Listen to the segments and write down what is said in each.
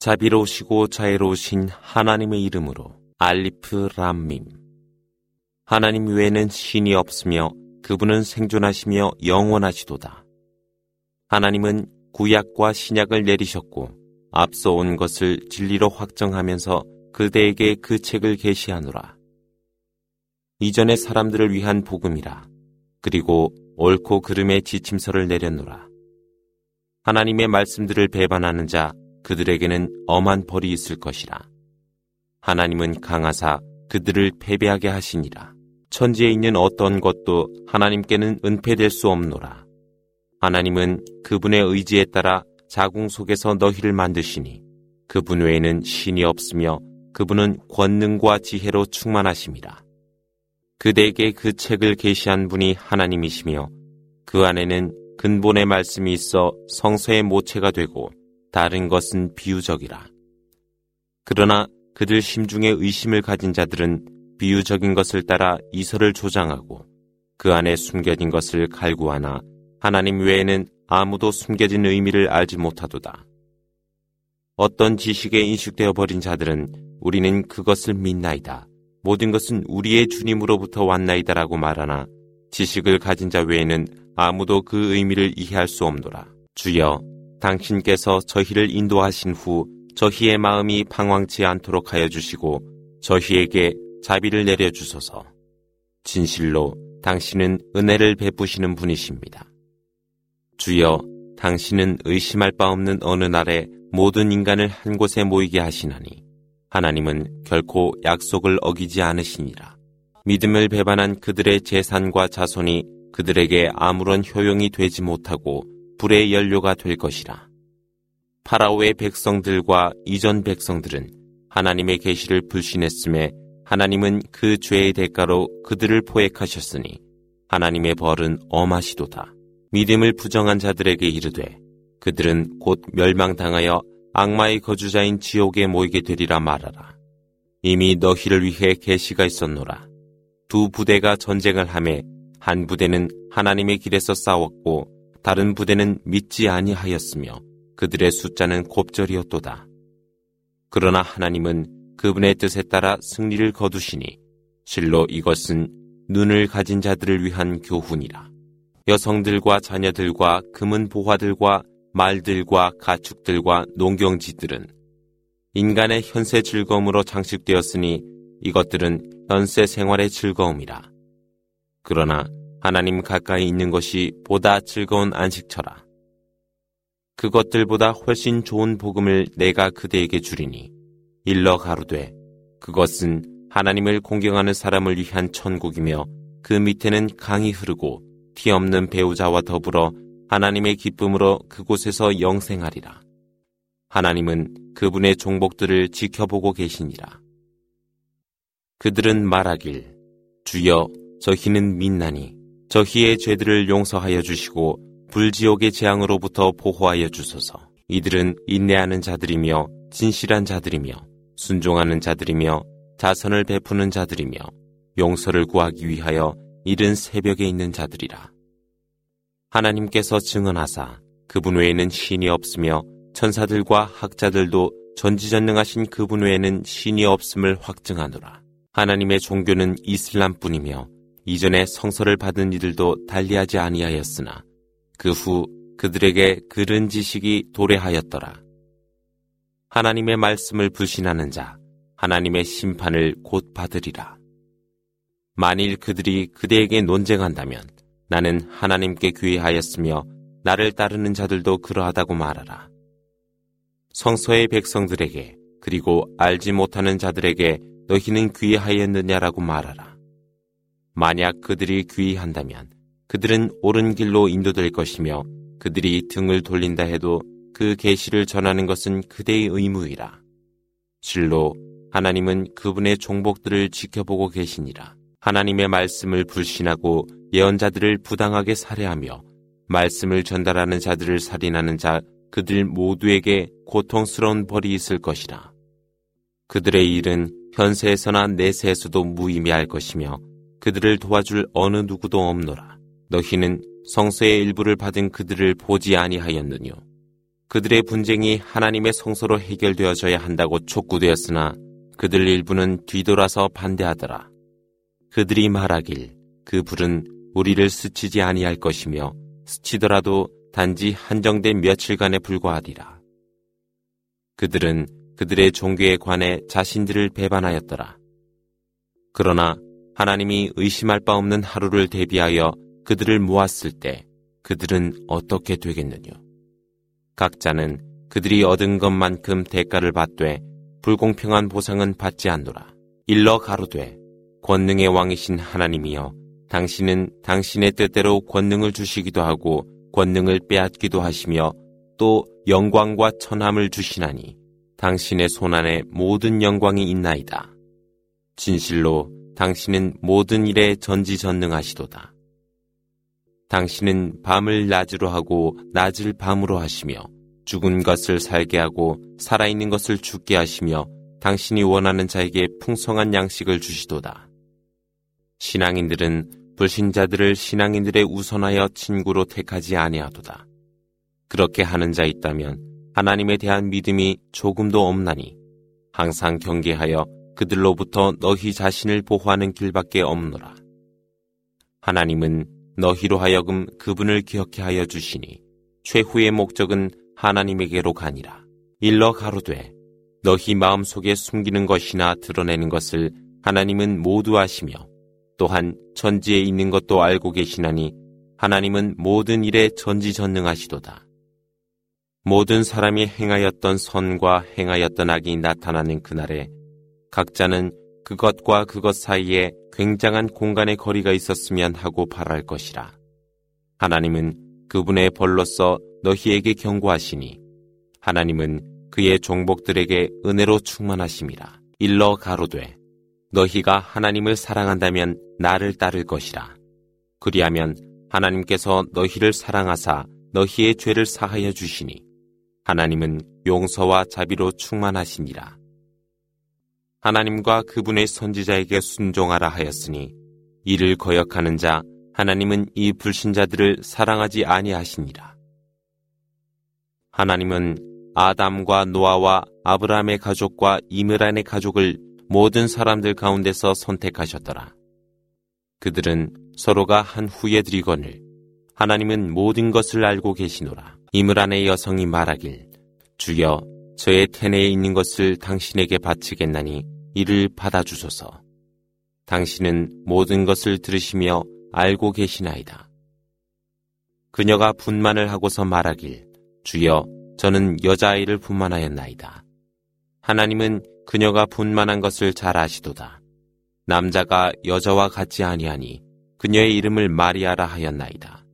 자비로우시고 자애로우신 하나님의 이름으로 알리프 람밈. 하나님 외에는 신이 없으며 그분은 생존하시며 영원하시도다. 하나님은 구약과 신약을 내리셨고 앞서 온 것을 진리로 확정하면서 그대에게 그 책을 계시하노라. 이전의 사람들을 위한 복음이라. 그리고 옳고 그름의 지침서를 내렸노라. 하나님의 말씀들을 배반하는 자 그들에게는 엄한 벌이 있을 것이라. 하나님은 강하사 그들을 패배하게 하시니라. 천지에 있는 어떤 것도 하나님께는 은폐될 수 없노라. 하나님은 그분의 의지에 따라 자궁 속에서 너희를 만드시니 그분 외에는 신이 없으며 그분은 권능과 지혜로 충만하심이라. 그대에게 그 책을 계시한 분이 하나님이시며 그 안에는 근본의 말씀이 있어 성서의 모체가 되고 다른 것은 비유적이라. 그러나 그들 심중에 의심을 가진 자들은 비유적인 것을 따라 이설을 조장하고 그 안에 숨겨진 것을 갈구하나 하나님 외에는 아무도 숨겨진 의미를 알지 못하도다. 어떤 지식에 인식되어 버린 자들은 우리는 그것을 믿나이다. 모든 것은 우리의 주님으로부터 왔나이다라고 말하나 지식을 가진 자 외에는 아무도 그 의미를 이해할 수 없노라. 주여, 당신께서 저희를 인도하신 후 저희의 마음이 방황치 않도록 하여 주시고 저희에게 자비를 내려 주소서. 진실로 당신은 은혜를 베푸시는 분이십니다. 주여, 당신은 의심할 바 없는 어느 날에 모든 인간을 한 곳에 모이게 하시나니 하나님은 결코 약속을 어기지 않으시니라. 믿음을 배반한 그들의 재산과 자손이 그들에게 아무런 효용이 되지 못하고 불의 연료가 될 것이라. 파라오의 백성들과 이전 백성들은 하나님의 계시를 불신했음에 하나님은 그 죄의 대가로 그들을 포획하셨으니 하나님의 벌은 엄하시도다. 믿음을 부정한 자들에게 이르되 그들은 곧 멸망당하여 악마의 거주자인 지옥에 모이게 되리라 말하라. 이미 너희를 위해 계시가 있었노라. 두 부대가 전쟁을 함에 한 부대는 하나님의 길에서 싸웠고 다른 부대는 믿지 아니하였으며 그들의 숫자는 곱절이었도다. 그러나 하나님은 그분의 뜻에 따라 승리를 거두시니 실로 이것은 눈을 가진 자들을 위한 교훈이라. 여성들과 자녀들과 금은 보화들과 말들과 가축들과 농경지들은 인간의 현세 즐거움으로 장식되었으니 이것들은 현세 생활의 즐거움이라. 그러나 하나님 가까이 있는 것이 보다 즐거운 안식처라. 그것들보다 훨씬 좋은 복음을 내가 그대에게 주리니 일러 가로되 그것은 하나님을 공경하는 사람을 위한 천국이며 그 밑에는 강이 흐르고 티 없는 배우자와 더불어 하나님의 기쁨으로 그곳에서 영생하리라. 하나님은 그분의 종복들을 지켜보고 계시니라. 그들은 말하길 주여 저희는 믿나니 저희의 죄들을 용서하여 주시고 불지옥의 재앙으로부터 보호하여 주소서. 이들은 인내하는 자들이며 진실한 자들이며 순종하는 자들이며 자선을 베푸는 자들이며 용서를 구하기 위하여 이른 새벽에 있는 자들이라. 하나님께서 증언하사 그분 외에는 신이 없으며 천사들과 학자들도 전지전능하신 그분 외에는 신이 없음을 확증하노라. 하나님의 종교는 이슬람뿐이며 이전에 성서를 받은 이들도 달리하지 아니하였으나 그 후 그들에게 그른 지식이 도래하였더라. 하나님의 말씀을 불신하는 자, 하나님의 심판을 곧 받으리라. 만일 그들이 그대에게 논쟁한다면 나는 하나님께 귀하였으며 나를 따르는 자들도 그러하다고 말하라. 성서의 백성들에게 그리고 알지 못하는 자들에게 너희는 귀하였느냐라고 말하라. 만약 그들이 귀한다면 그들은 옳은 길로 인도될 것이며 그들이 등을 돌린다 해도 그 계시를 전하는 것은 그대의 의무이라. 실로 하나님은 그분의 종복들을 지켜보고 계시니라. 하나님의 말씀을 불신하고 예언자들을 부당하게 살해하며 말씀을 전달하는 자들을 살인하는 자 그들 모두에게 고통스러운 벌이 있을 것이라. 그들의 일은 현세에서나 내세에서도 무의미할 것이며 그들을 도와줄 어느 누구도 없노라. 너희는 성서의 일부를 받은 그들을 보지 아니하였느뇨. 그들의 분쟁이 하나님의 성소로 해결되어져야 한다고 촉구되었으나 그들 일부는 뒤돌아서 반대하더라. 그들이 말하길 그 불은 우리를 스치지 아니할 것이며 스치더라도 단지 한정된 며칠간에 불과하리라. 그들은 그들의 종교에 관해 자신들을 배반하였더라. 그러나 하나님이 의심할 바 없는 하루를 대비하여 그들을 모았을 때 그들은 어떻게 되겠느냐. 각자는 그들이 얻은 것만큼 대가를 받되 불공평한 보상은 받지 않노라. 일러 가로되 권능의 왕이신 하나님이여 당신은 당신의 뜻대로 권능을 주시기도 하고 권능을 빼앗기도 하시며 또 영광과 천함을 주시나니 당신의 손안에 모든 영광이 있나이다. 진실로 당신은 모든 일에 전지전능하시도다. 당신은 밤을 낮으로 하고 낮을 밤으로 하시며 죽은 것을 살게 하고 살아있는 것을 죽게 하시며 당신이 원하는 자에게 풍성한 양식을 주시도다. 신앙인들은 불신자들을 신앙인들의 우선하여 친구로 택하지 아니하도다. 그렇게 하는 자 있다면 하나님에 대한 믿음이 조금도 없나니 항상 경계하여 그들로부터 너희 자신을 보호하는 길밖에 없노라. 하나님은 너희로 하여금 그분을 기억해 하여 주시니 최후의 목적은 하나님에게로 가니라. 일러 가로되 너희 마음속에 숨기는 것이나 드러내는 것을 하나님은 모두 아시며 또한 천지에 있는 것도 알고 계시나니 하나님은 모든 일에 전지전능하시도다. 모든 사람이 행하였던 선과 행하였던 악이 나타나는 그날에 각자는 그것과 그것 사이에 굉장한 공간의 거리가 있었으면 하고 바랄 것이라. 하나님은 그분의 벌로서 너희에게 경고하시니 하나님은 그의 종복들에게 은혜로 충만하심이라. 일러 가로되 너희가 하나님을 사랑한다면 나를 따를 것이라. 그리하면 하나님께서 너희를 사랑하사 너희의 죄를 사하여 주시니 하나님은 용서와 자비로 충만하시니라. 하나님과 그분의 선지자에게 순종하라 하였으니 이를 거역하는 자 하나님은 이 불신자들을 사랑하지 아니하시니라. 하나님은 아담과 노아와 아브라함의 가족과 이므란의 가족을 모든 사람들 가운데서 선택하셨더라. 그들은 서로가 한 후에 드리거늘 하나님은 모든 것을 알고 계시노라. 이므란의 여성이 말하길 주여 저의 텐에 있는 것을 당신에게 바치겠나니 이를 받아주소서. 당신은 모든 것을 들으시며 알고 계시나이다. 그녀가 분만을 하고서 말하길 주여 저는 여자아이를 분만하였나이다. 하나님은 그녀가 분만한 것을 잘 아시도다. 남자가 여자와 같지 아니하니 그녀의 이름을 마리아라 하였나이다.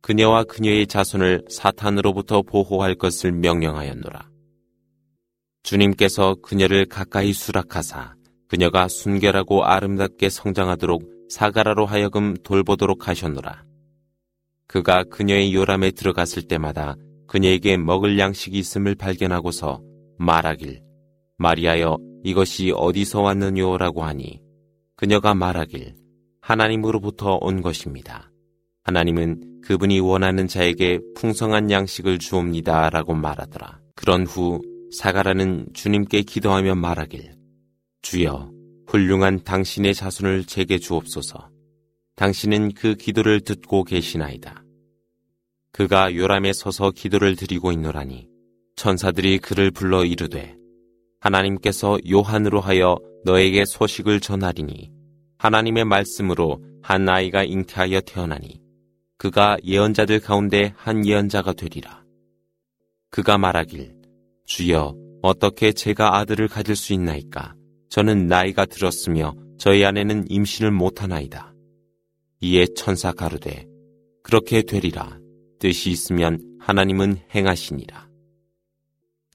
그녀와 그녀의 자손을 사탄으로부터 보호할 것을 명령하였노라. 주님께서 그녀를 가까이 수락하사 그녀가 순결하고 아름답게 성장하도록 사가라로 하여금 돌보도록 하셨노라. 그가 그녀의 요람에 들어갔을 때마다 그녀에게 먹을 양식이 있음을 발견하고서 말하길 마리아여 이것이 어디서 왔느냐라고 하니 그녀가 말하길 하나님으로부터 온 것입니다. 하나님은 그분이 원하는 자에게 풍성한 양식을 주옵니다. 라고 말하더라. 그런 후 사가라는 주님께 기도하며 말하길 주여 훌륭한 당신의 자손을 제게 주옵소서. 당신은 그 기도를 듣고 계시나이다. 그가 요람에 서서 기도를 드리고 있노라니 천사들이 그를 불러 이르되 하나님께서 요한으로 하여 너에게 소식을 전하리니 하나님의 말씀으로 한 아이가 잉태하여 태어나니 그가 예언자들 가운데 한 예언자가 되리라. 그가 말하길 주여 어떻게 제가 아들을 가질 수 있나이까 저는 나이가 들었으며 저희 아내는 임신을 못하나이다. 이에 천사 가로되 그렇게 되리라 뜻이 있으면 하나님은 행하시니라.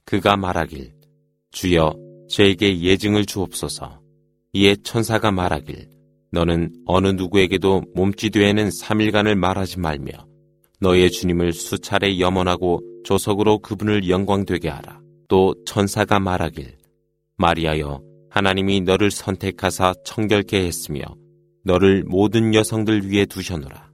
그가 말하길 주여 저에게 예증을 주옵소서. 이에 천사가 말하길 너는 어느 누구에게도 몸짓외에는 3일간을 말하지 말며 너의 주님을 수차례 염원하고 조석으로 그분을 영광되게 하라. 또 천사가 말하길 마리아여 하나님이 너를 선택하사 청결케 했으며 너를 모든 여성들 위에 두셔노라.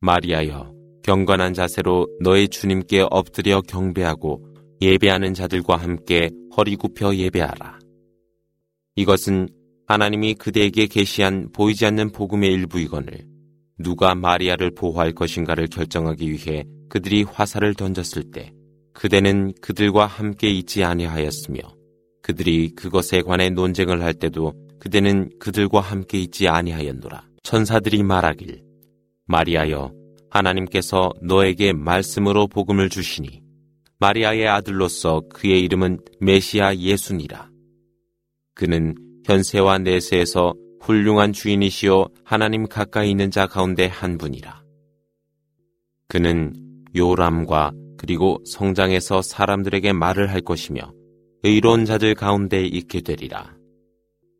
마리아여 경건한 자세로 너의 주님께 엎드려 경배하고 예배하는 자들과 함께 허리 굽혀 예배하라. 이것은 하나님이 그대에게 계시한 보이지 않는 복음의 일부이거늘 누가 마리아를 보호할 것인가를 결정하기 위해 그들이 화살을 던졌을 때 그대는 그들과 함께 있지 아니하였으며 그들이 그것에 관해 논쟁을 할 때도 그대는 그들과 함께 있지 아니하였노라. 천사들이 말하길 마리아여 하나님께서 너에게 말씀으로 복음을 주시니 마리아의 아들로서 그의 이름은 메시아 예수니라. 그는 현세와 내세에서 훌륭한 주인이시요 하나님 가까이 있는 자 가운데 한 분이라. 그는 요람과 그리고 성장해서 사람들에게 말을 할 것이며 의로운 자들 가운데 있게 되리라.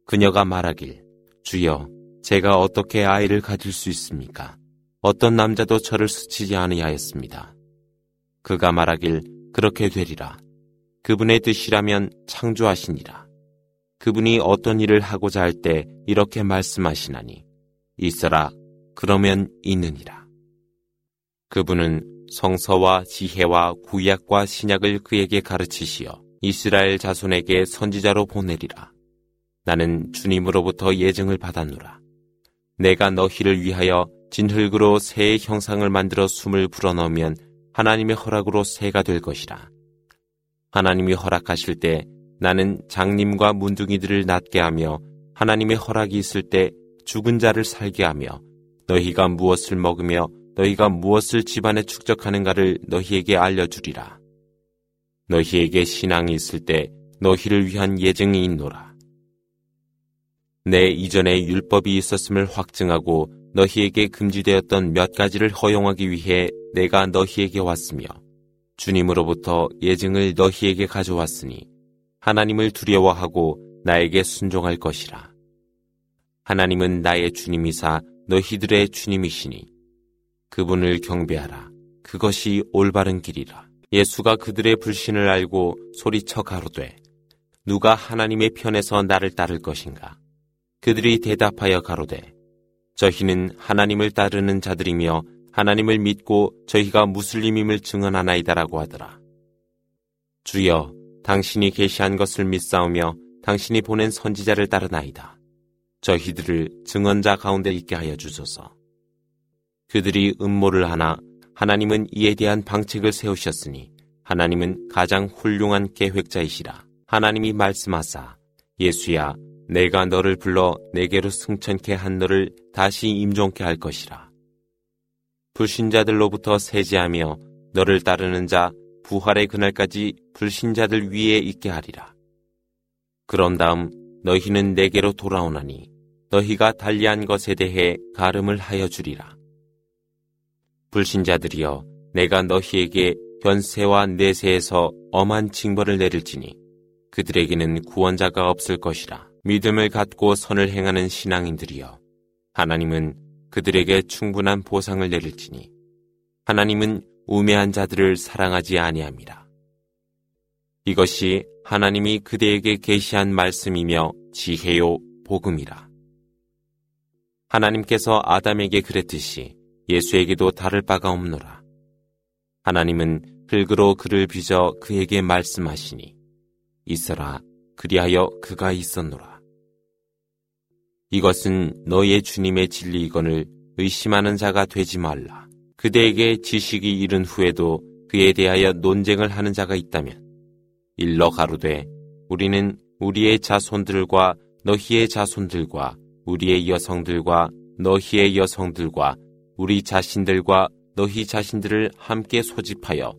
그녀가 말하길 주여 제가 어떻게 아이를 가질 수 있습니까? 어떤 남자도 저를 스치지 아니하였습니다. 그가 말하길 그렇게 되리라. 그분의 뜻이라면 창조하시니라. 그분이 어떤 일을 하고자 할 때 이렇게 말씀하시나니 있어라 그러면 있느니라. 그분은 성서와 지혜와 구약과 신약을 그에게 가르치시어 이스라엘 자손에게 선지자로 보내리라. 나는 주님으로부터 예증을 받았노라. 내가 너희를 위하여 진흙으로 새의 형상을 만들어 숨을 불어넣으면 하나님의 허락으로 새가 될 것이라. 하나님이 허락하실 때 나는 장님과 문둥이들을 낫게 하며 하나님의 허락이 있을 때 죽은 자를 살게 하며 너희가 무엇을 먹으며 너희가 무엇을 집안에 축적하는가를 너희에게 알려주리라. 너희에게 신앙이 있을 때 너희를 위한 예증이 있노라. 내 이전에 율법이 있었음을 확증하고 너희에게 금지되었던 몇 가지를 허용하기 위해 내가 너희에게 왔으며 주님으로부터 예증을 너희에게 가져왔으니 하나님을 두려워하고 나에게 순종할 것이라. 하나님은 나의 주님이사 너희들의 주님이시니 그분을 경배하라. 그것이 올바른 길이라. 예수가 그들의 불신을 알고 소리쳐 가로되 누가 하나님의 편에서 나를 따를 것인가? 그들이 대답하여 가로되 저희는 하나님을 따르는 자들이며 하나님을 믿고 저희가 무슬림임을 증언하나이다라고 하더라. 주여 당신이 계시한 것을 믿사오며 당신이 보낸 선지자를 따르나이다. 저희들을 증언자 가운데 있게 하여 주소서. 그들이 음모를 하나 하나님은 이에 대한 방책을 세우셨으니 하나님은 가장 훌륭한 계획자이시라. 하나님이 말씀하사 예수야 내가 너를 불러 내게로 승천케 한 너를 다시 임종케 할 것이라. 불신자들로부터 세제하며 너를 따르는 자 부활의 그날까지 불신자들 위에 있게 하리라. 그런 다음 너희는 내게로 돌아오나니 너희가 달리한 것에 대해 가름을 하여 주리라. 불신자들이여 내가 너희에게 현세와 내세에서 엄한 징벌을 내릴지니 그들에게는 구원자가 없을 것이라. 믿음을 갖고 선을 행하는 신앙인들이여 하나님은 그들에게 충분한 보상을 내릴지니 하나님은 우매한 자들을 사랑하지 아니함이라. 이것이 하나님이 그대에게 계시한 말씀이며 지혜요 복음이라. 하나님께서 아담에게 그랬듯이 예수에게도 다를 바가 없노라. 하나님은 흙으로 그를 빚어 그에게 말씀하시니 있어라 그리하여 그가 있었노라. 이것은 너의 주님의 진리이건을 의심하는 자가 되지 말라. 그대에게 지식이 이른 후에도 그에 대하여 논쟁을 하는 자가 있다면 일러 가로되 우리는 우리의 자손들과 너희의 자손들과 우리의 여성들과 너희의 여성들과 우리 자신들과 너희 자신들을 함께 소집하여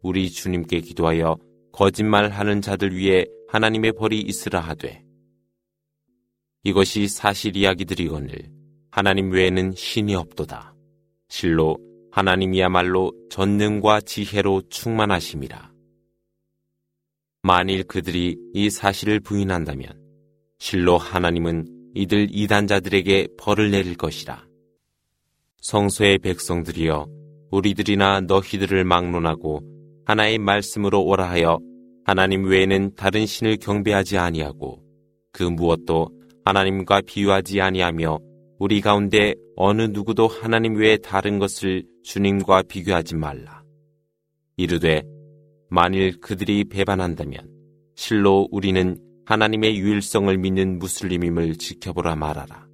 우리 주님께 기도하여 거짓말하는 자들 위에 하나님의 벌이 있으라 하되 이것이 사실 이야기들이거늘 하나님 외에는 신이 없도다. 실로 하나님이야말로 전능과 지혜로 충만하심이라. 만일 그들이 이 사실을 부인한다면 실로 하나님은 이들 이단자들에게 벌을 내릴 것이라. 성소의 백성들이여 우리들이나 너희들을 막론하고 하나의 말씀으로 오라 하여 하나님 외에는 다른 신을 경배하지 아니하고 그 무엇도 하나님과 비유하지 아니하며 우리 가운데 어느 누구도 하나님 외에 다른 것을 주님과 비교하지 말라. 이르되 만일 그들이 배반한다면 실로 우리는 하나님의 유일성을 믿는 무슬림임을 지켜보라 말하라.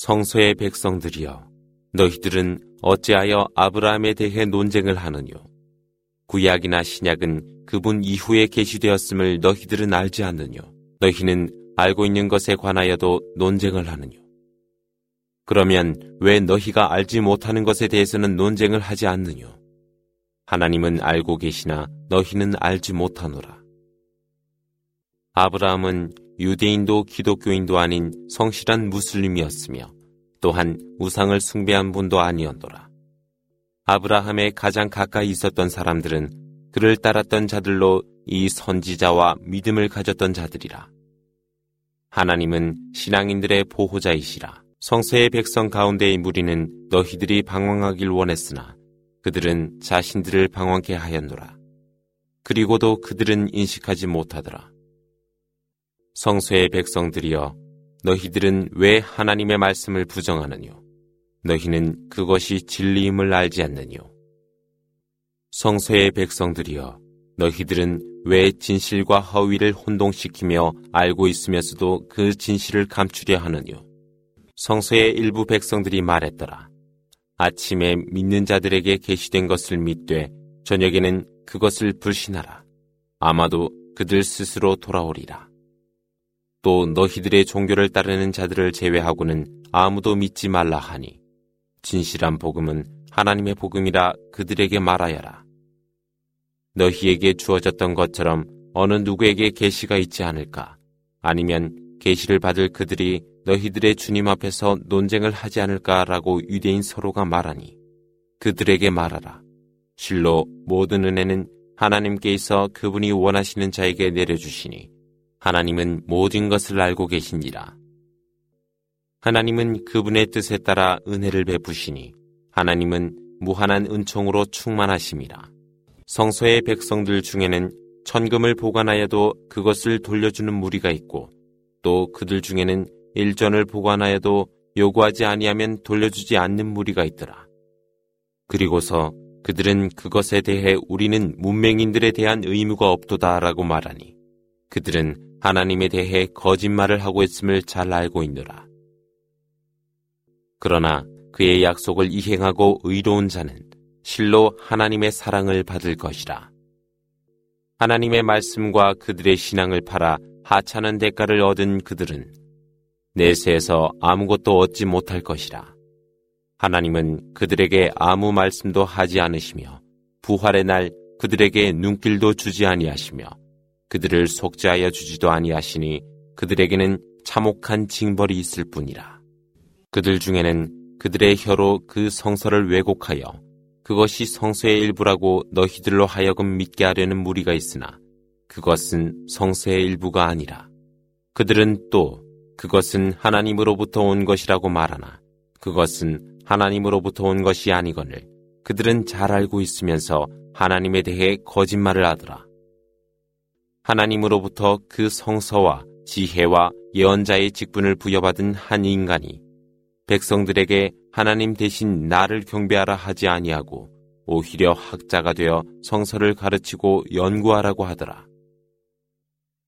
성서의 백성들이여 너희들은 어찌하여 아브라함에 대해 논쟁을 하느뇨? 구약이나 신약은 그분 이후에 계시되었음을 너희들은 알지 않느뇨? 너희는 알고 있는 것에 관하여도 논쟁을 하느뇨? 그러면 왜 너희가 알지 못하는 것에 대해서는 논쟁을 하지 않느뇨? 하나님은 알고 계시나 너희는 알지 못하노라. 아브라함은 유대인도 기독교인도 아닌 성실한 무슬림이었으며 또한 우상을 숭배한 분도 아니었노라. 아브라함의 가장 가까이 있었던 사람들은 그를 따랐던 자들로 이 선지자와 믿음을 가졌던 자들이라. 하나님은 신앙인들의 보호자이시라. 성서의 백성 가운데의 무리는 너희들이 방황하길 원했으나 그들은 자신들을 방황케 하였노라. 그리고도 그들은 인식하지 못하더라. 성소의 백성들이여 너희들은 왜 하나님의 말씀을 부정하느뇨? 너희는 그것이 진리임을 알지 않느뇨? 성소의 백성들이여 너희들은 왜 진실과 허위를 혼동시키며 알고 있으면서도 그 진실을 감추려 하느뇨? 성소의 일부 백성들이 말했더라. 아침에 믿는 자들에게 계시된 것을 믿되 저녁에는 그것을 불신하라. 아마도 그들 스스로 돌아오리라. 또 너희들의 종교를 따르는 자들을 제외하고는 아무도 믿지 말라 하니 진실한 복음은 하나님의 복음이라 그들에게 말하여라. 너희에게 주어졌던 것처럼 어느 누구에게 계시가 있지 않을까? 아니면 계시를 받을 그들이 너희들의 주님 앞에서 논쟁을 하지 않을까라고 유대인 서로가 말하니 그들에게 말하라. 실로 모든 은혜는 하나님께 있어 그분이 원하시는 자에게 내려주시니 하나님은 모든 것을 알고 계시니라. 하나님은 그분의 뜻에 따라 은혜를 베푸시니 하나님은 무한한 은총으로 충만하심이라. 성소의 백성들 중에는 천금을 보관하여도 그것을 돌려주는 무리가 있고 또 그들 중에는 일전을 보관하여도 요구하지 아니하면 돌려주지 않는 무리가 있더라. 그리고서 그들은 그것에 대해 우리는 문맹인들에 대한 의무가 없도다라고 말하니 그들은 하나님에 대해 거짓말을 하고 있음을 잘 알고 있노라. 그러나 그의 약속을 이행하고 의로운 자는 실로 하나님의 사랑을 받을 것이라. 하나님의 말씀과 그들의 신앙을 팔아 하찮은 대가를 얻은 그들은 내세에서 아무것도 얻지 못할 것이라. 하나님은 그들에게 아무 말씀도 하지 않으시며 부활의 날 그들에게 눈길도 주지 아니하시며 그들을 속죄하여 주지도 아니하시니 그들에게는 참혹한 징벌이 있을 뿐이라. 그들 중에는 그들의 혀로 그 성서를 왜곡하여 그것이 성서의 일부라고 너희들로 하여금 믿게 하려는 무리가 있으나 그것은 성서의 일부가 아니라 그들은 또 그것은 하나님으로부터 온 것이라고 말하나 그것은 하나님으로부터 온 것이 아니거늘 그들은 잘 알고 있으면서 하나님에 대해 거짓말을 하더라. 하나님으로부터 그 성서와 지혜와 예언자의 직분을 부여받은 한 인간이 백성들에게 하나님 대신 나를 경배하라 하지 아니하고 오히려 학자가 되어 성서를 가르치고 연구하라고 하더라.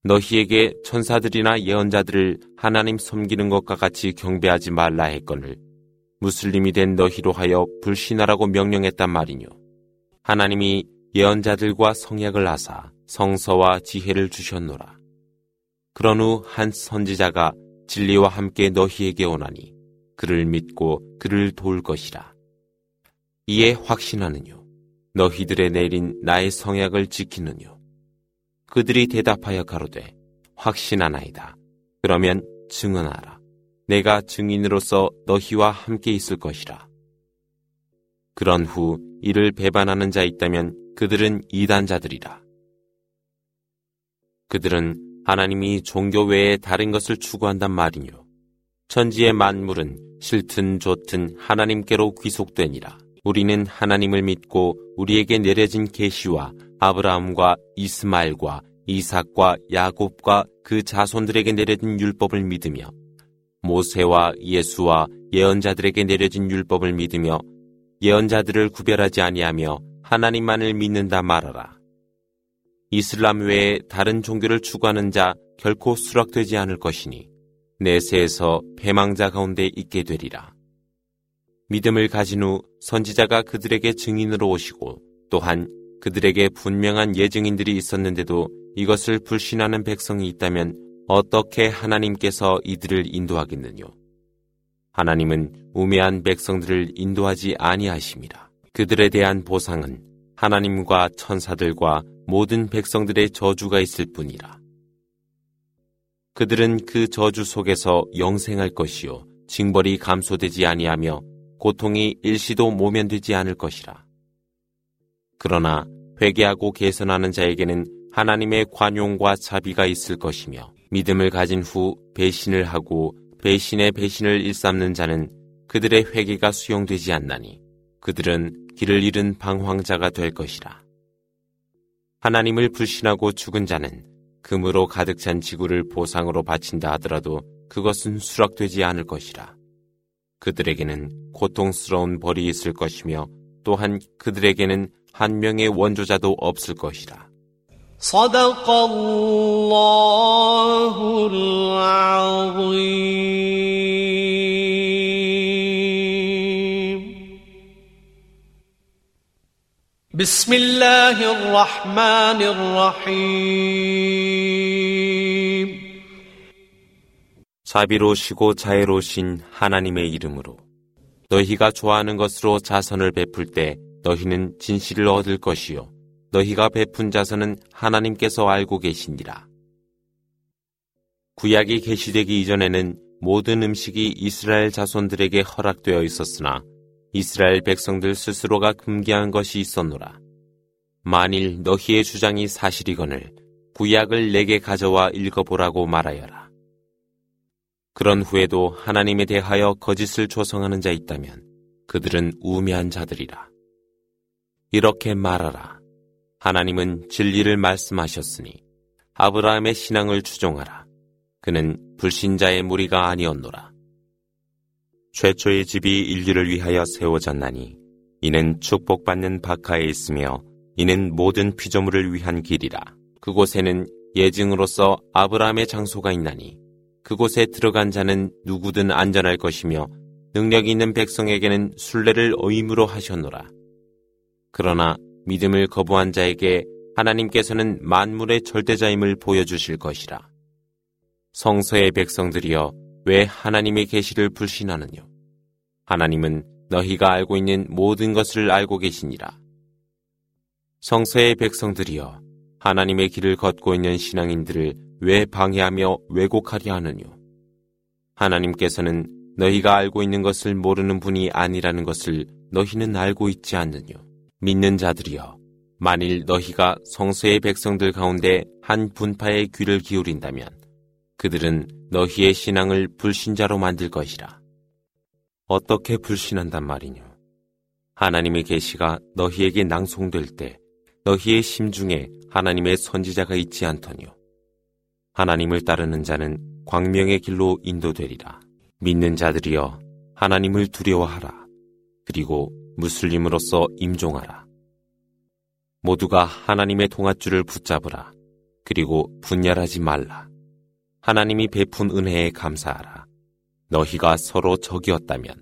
너희에게 천사들이나 예언자들을 하나님 섬기는 것과 같이 경배하지 말라 했거늘 무슬림이 된 너희로 하여 불신하라고 명령했단 말이뇨. 하나님이 예언자들과 성약을 하사 성서와 지혜를 주셨노라. 그런 후 한 선지자가 진리와 함께 너희에게 오나니 그를 믿고 그를 도울 것이라. 이에 확신하느뇨. 너희들의 내린 나의 성약을 지키느뇨. 그들이 대답하여 가로되 확신하나이다. 그러면 증언하라. 내가 증인으로서 너희와 함께 있을 것이라. 그런 후 이를 배반하는 자 있다면 그들은 이단자들이라. 그들은 하나님이 종교 외에 다른 것을 추구한단 말이뇨. 천지의 만물은 싫든 좋든 하나님께로 귀속되니라. 우리는 하나님을 믿고 우리에게 내려진 계시와 아브라함과 이스마엘과 이삭과 야곱과 그 자손들에게 내려진 율법을 믿으며 모세와 예수와 예언자들에게 내려진 율법을 믿으며 예언자들을 구별하지 아니하며 하나님만을 믿는다 말하라. 이슬람 외에 다른 종교를 추구하는 자 결코 수락되지 않을 것이니 내세에서 패망자 가운데 있게 되리라. 믿음을 가진 후 선지자가 그들에게 증인으로 오시고 또한 그들에게 분명한 예증인들이 있었는데도 이것을 불신하는 백성이 있다면 어떻게 하나님께서 이들을 인도하겠느냐? 하나님은 우매한 백성들을 인도하지 아니하심이라. 그들에 대한 보상은 하나님과 천사들과 모든 백성들의 저주가 있을 뿐이라. 그들은 그 저주 속에서 영생할 것이요 징벌이 감소되지 아니하며 고통이 일시도 모면되지 않을 것이라. 그러나 회개하고 개선하는 자에게는 하나님의 관용과 자비가 있을 것이며 믿음을 가진 후 배신을 하고 배신의 배신을 일삼는 자는 그들의 회개가 수용되지 않나니 그들은 길을 잃은 방황자가 될 것이라. 하나님을 불신하고 죽은 자는 금으로 가득 찬 지구를 보상으로 바친다 하더라도 그것은 수락되지 않을 것이라. 그들에게는 고통스러운 벌이 있을 것이며 또한 그들에게는 한 명의 원조자도 없을 것이라. بسم الله الرحمن الرحيم 자비로우시고 자애로우신 하나님의 이름으로 너희가 좋아하는 것으로 자선을 베풀 때 너희는 진실을 얻을 것이요 너희가 베푼 자선은 하나님께서 알고 계시니라. 구약이 계시되기 이전에는 모든 음식이 이스라엘 자손들에게 허락되어 있었으나 이스라엘 백성들 스스로가 금기한 것이 있었노라. 만일 너희의 주장이 사실이거늘 구약을 내게 가져와 읽어보라고 말하여라. 그런 후에도 하나님에 대하여 거짓을 조성하는 자 있다면 그들은 우매한 자들이라. 이렇게 말하라. 하나님은 진리를 말씀하셨으니 아브라함의 신앙을 추종하라. 그는 불신자의 무리가 아니었노라. 최초의 집이 인류를 위하여 세워졌나니 이는 축복받는 바카에 있으며 이는 모든 피조물을 위한 길이라. 그곳에는 예증으로서 아브라함의 장소가 있나니 그곳에 들어간 자는 누구든 안전할 것이며 능력 있는 백성에게는 순례를 의무로 하셨노라. 그러나 믿음을 거부한 자에게 하나님께서는 만물의 절대자임을 보여주실 것이라. 성서의 백성들이여 왜 하나님의 계시를 불신하느냐? 하나님은 너희가 알고 있는 모든 것을 알고 계시니라. 성서의 백성들이여 하나님의 길을 걷고 있는 신앙인들을 왜 방해하며 왜곡하려 하느냐? 하나님께서는 너희가 알고 있는 것을 모르는 분이 아니라는 것을 너희는 알고 있지 않느냐? 믿는 자들이여 만일 너희가 성서의 백성들 가운데 한 분파의 귀를 기울인다면 그들은 너희의 신앙을 불신자로 만들 것이라. 어떻게 불신한단 말이뇨? 하나님의 계시가 너희에게 낭송될 때 너희의 심중에 하나님의 선지자가 있지 않더뇨. 하나님을 따르는 자는 광명의 길로 인도되리라. 믿는 자들이여 하나님을 두려워하라. 그리고 무슬림으로서 임종하라. 모두가 하나님의 동아줄을 붙잡으라. 그리고 분열하지 말라. 하나님이 베푼 은혜에 감사하라. 너희가 서로 적이었다면